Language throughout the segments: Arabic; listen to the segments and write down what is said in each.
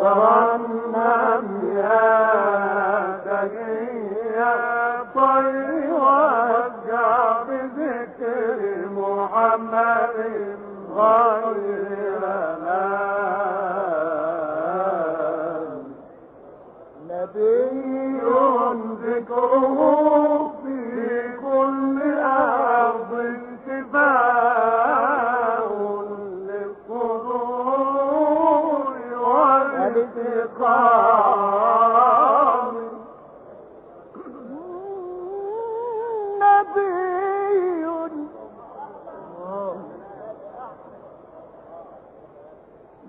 ترنم يا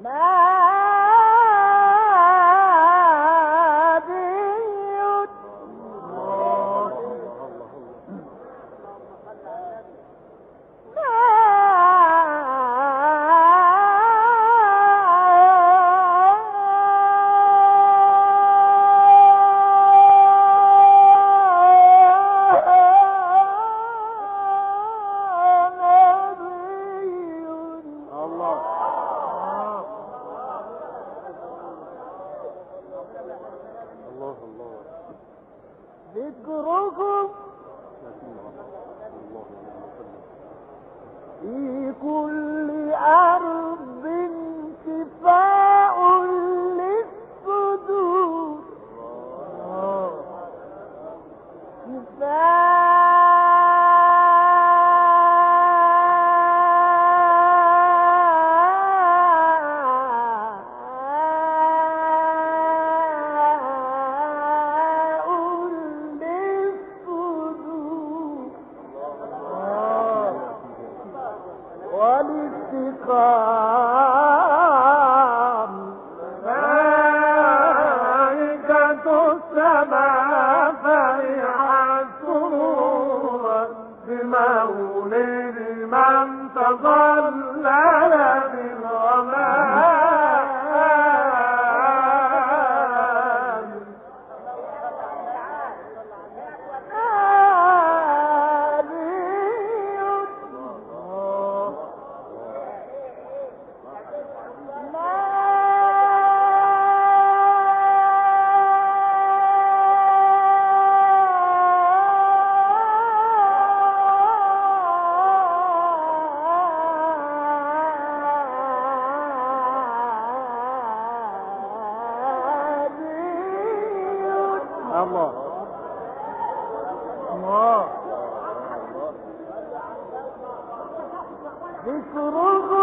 Bye. تظلل بالغمام. ذكرهم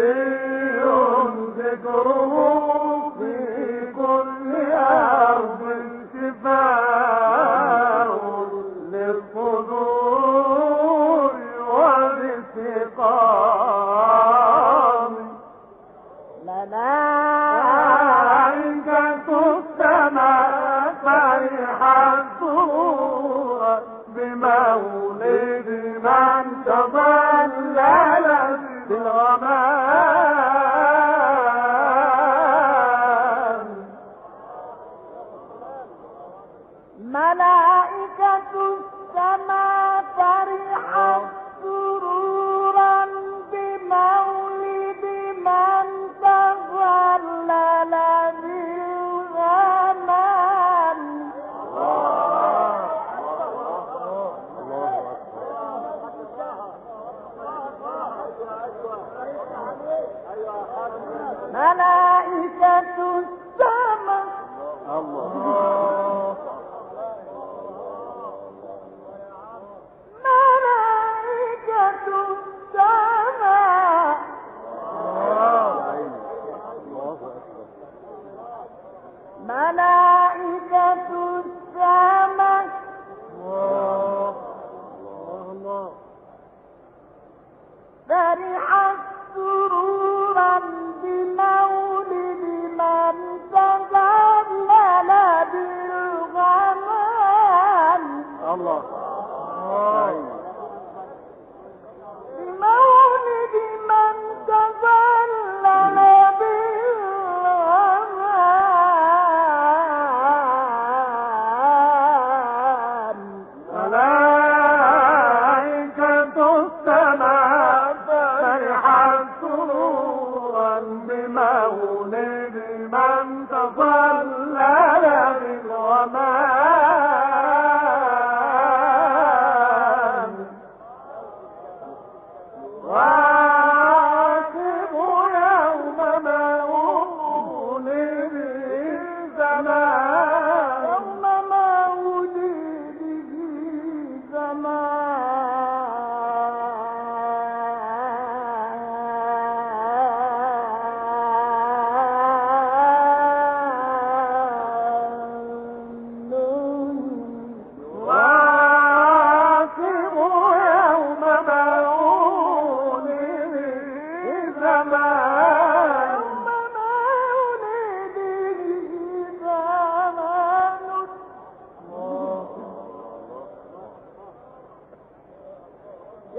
نبي ذكره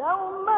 يوم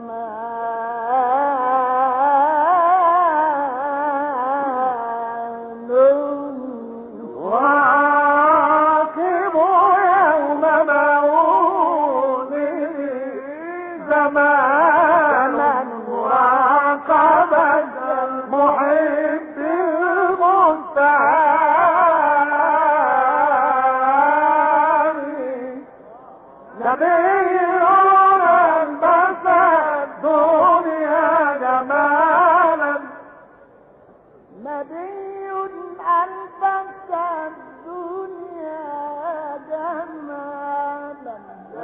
Mama.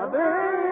Mother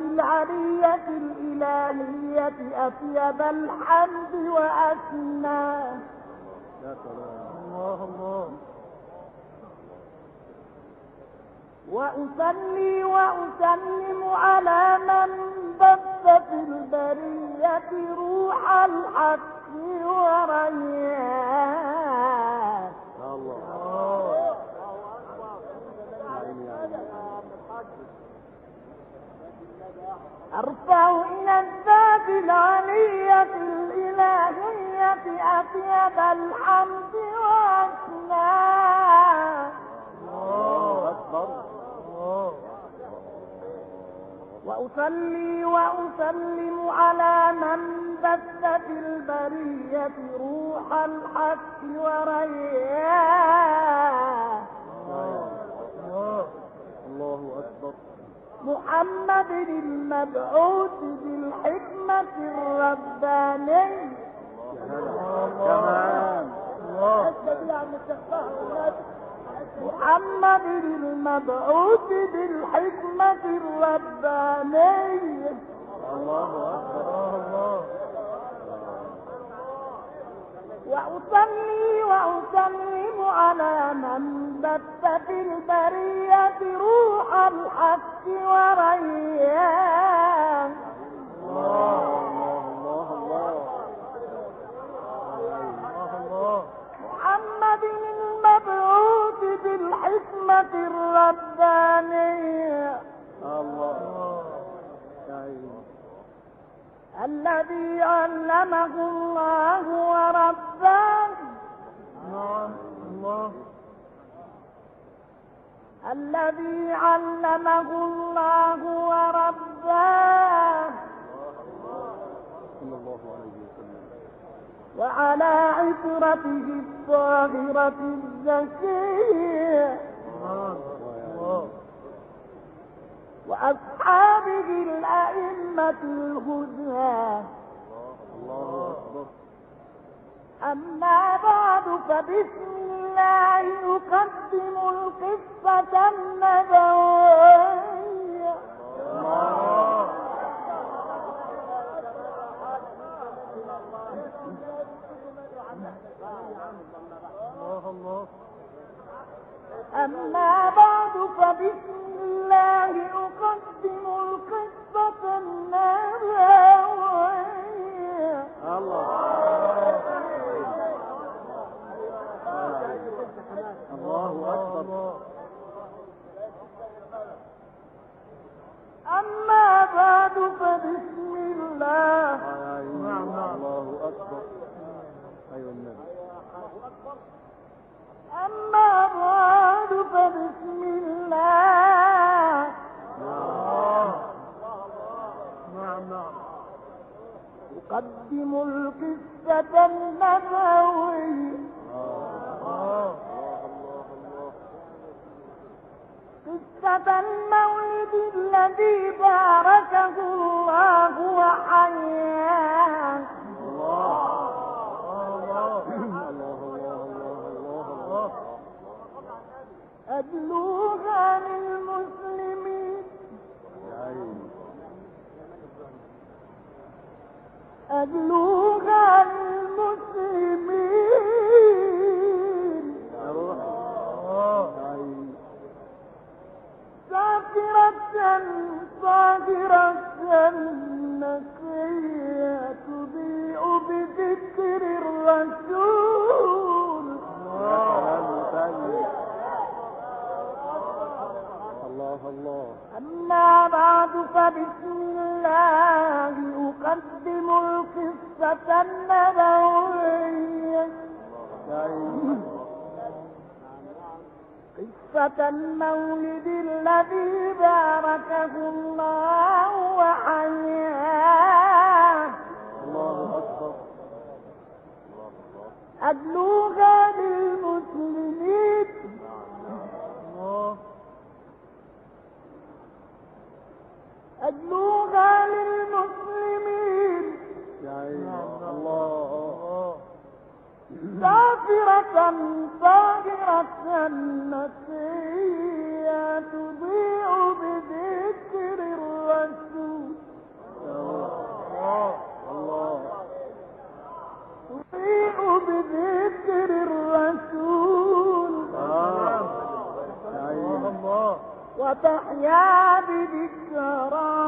العلية الإلهية أطيب الحمد سلام الله الله. وأسلم على من بث في البرية روح الحق وريان أرفع إلى الذات العلية الإلهية أطيب الحمد الله وأصلي وأسلم على من بث في البرية روح الحق ورياه الله الله أكبر. محمد المبعوث بالحكمة الربانية. محمد المبعوث بالحكمة الربانية. الله أكبر الله وأصلي وأسلم على من بث في البرية روح الحق وريان. محمد المبعوث بالحكمة الربانية. الله الذي علمه الله ورباه. نعم الله. الذي علمه الله ورباه. وعلى عترته الطاهرة الزكية. وأصحابه الأئمة الهدى. الله أما بعد فبسم الله أقدم القصة النبوية. أما بعد فبسم الله أقدم القصة النبوية. الله. أقدم القصة النبوية. قصة المولد الذي باركه الله وحياه. مبلوغا للمسلمين. أبلغ المولد الذي باركه الله وحياه. الله للمسلمين أدلوها للمسلمين. الله. سافرة طاهرة وتحيا بذكراه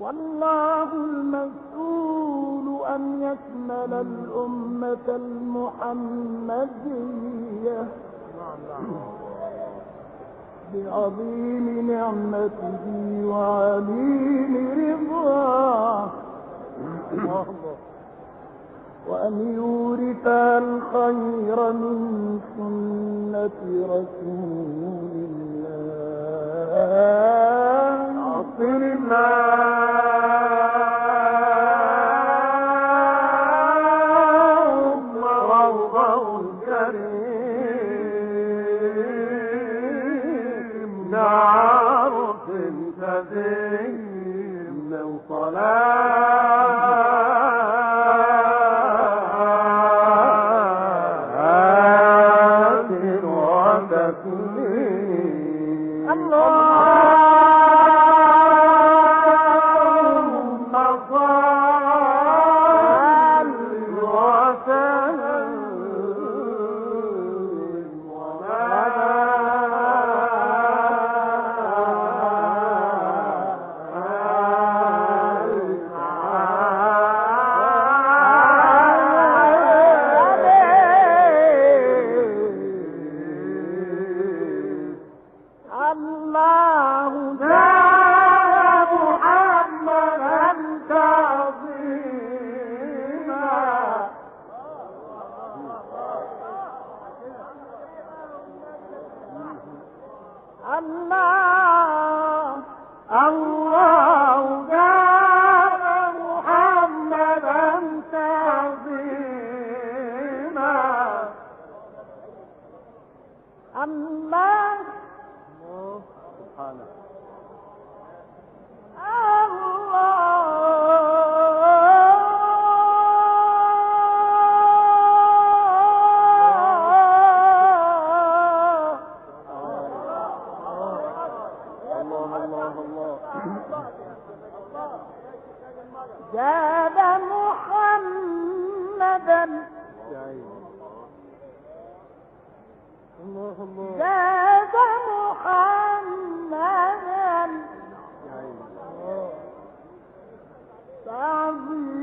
والله المسؤول أن يشمل الأمة المحمدية. بعظيم نعمته خير من سنة رسول الله. أعطنا Father. عظيم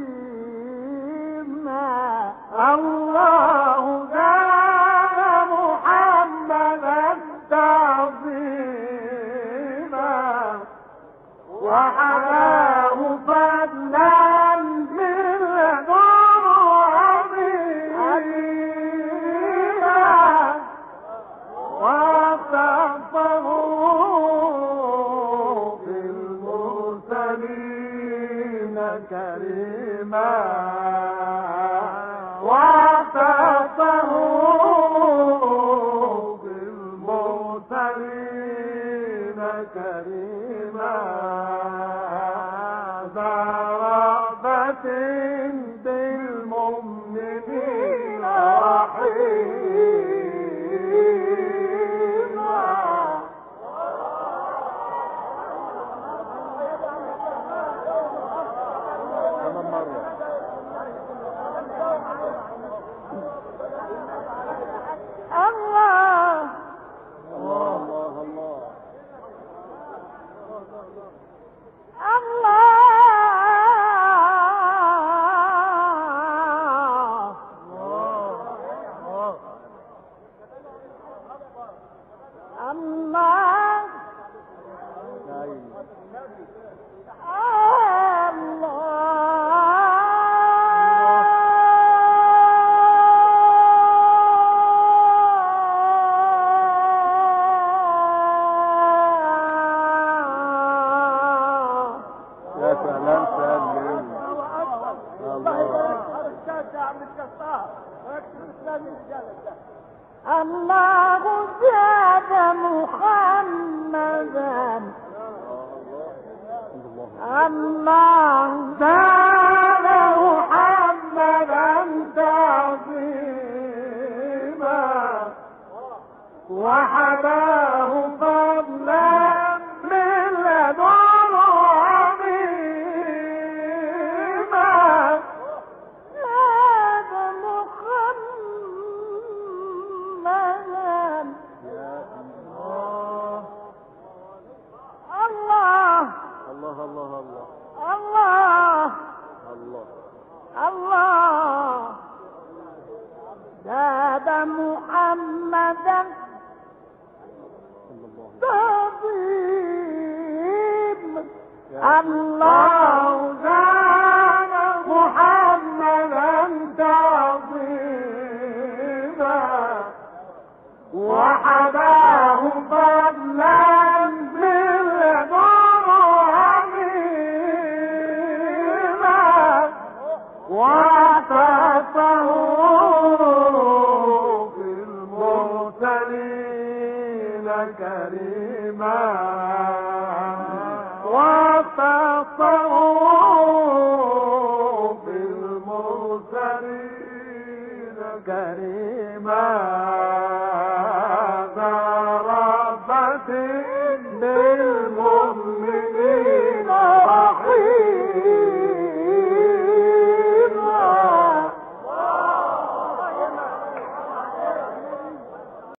ذا رأفة النبي